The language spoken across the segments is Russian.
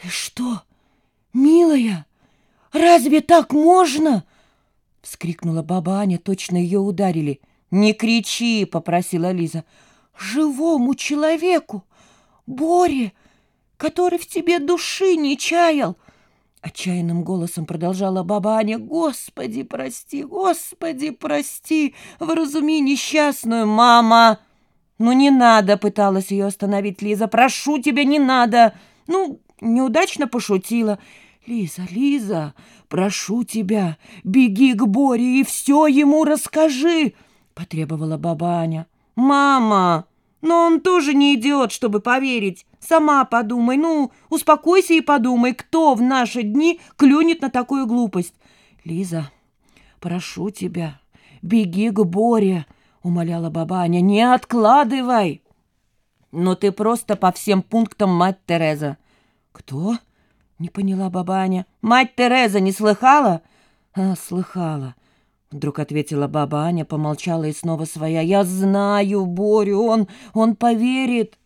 Ты что, милая, разве так можно? Вскрикнула баба Аня, точно ее ударили. «Не кричи!» — попросила Лиза. «Живому человеку, Боре, который в тебе души не чаял!» Отчаянным голосом продолжала баба Аня. «Господи, прости, Господи, прости! Вразуми несчастную, мама!» «Ну, не надо!» — пыталась ее остановить Лиза. «Прошу тебя, не надо!» «Ну, неудачно пошутила!» «Лиза, Лиза, прошу тебя, беги к Боре и все ему расскажи!» — потребовала баба Аня. «Мама, но он тоже не идиот, чтобы поверить. Сама подумай, ну, успокойся и подумай, кто в наши дни клюнет на такую глупость. Лиза, прошу тебя, беги к Боре!» — умоляла баба Аня. «Не откладывай!» «Но ты просто по всем пунктам мать Тереза». «Кто?» Не поняла бабаня. Мать Тереза не слыхала? А, слыхала. Вдруг ответила баба Аня, помолчала и снова своя. Я знаю Борю, он, он поверит.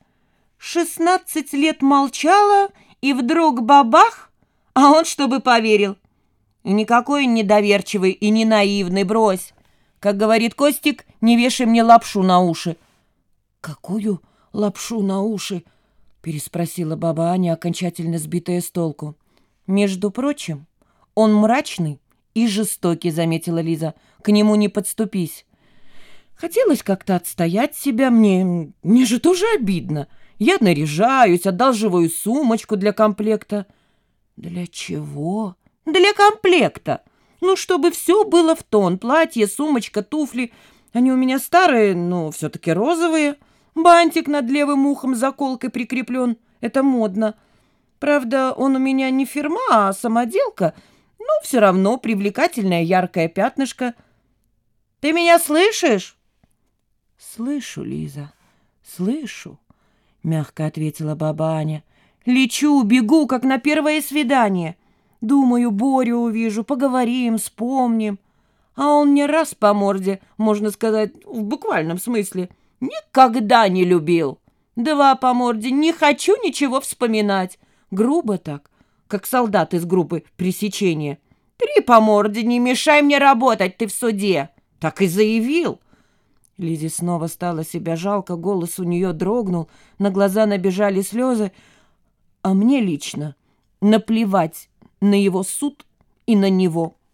Шестнадцать лет молчала, и вдруг бабах, а он чтобы поверил. Никакой недоверчивый и не наивный, брось. Как говорит Костик, не вешай мне лапшу на уши. Какую лапшу на уши? переспросила баба Аня, окончательно сбитая с толку. «Между прочим, он мрачный и жестокий», — заметила Лиза. «К нему не подступись». Хотелось как-то отстоять себя, мне, мне же тоже обидно. Я наряжаюсь, одалживаю сумочку для комплекта. Для чего? Для комплекта. Ну, чтобы все было в тон. Платье, сумочка, туфли. Они у меня старые, но все-таки розовые. Бантик над левым ухом заколкой прикреплен. Это модно. Правда, он у меня не фирма, а самоделка, но все равно привлекательное яркое пятнышко. Ты меня слышишь? Слышу, Лиза, слышу, мягко ответила баба Аня. Лечу, бегу, как на первое свидание. Думаю, Борю увижу, поговорим, вспомним. А он не раз по морде, можно сказать, в буквальном смысле — Никогда не любил. Два по морде, не хочу ничего вспоминать. Грубо так, как солдат из группы пресечения. Три по морде, не мешай мне работать, ты в суде. Так и заявил. Лизе снова стало себя жалко, голос у нее дрогнул, на глаза набежали слезы. А мне лично наплевать на его суд и на него.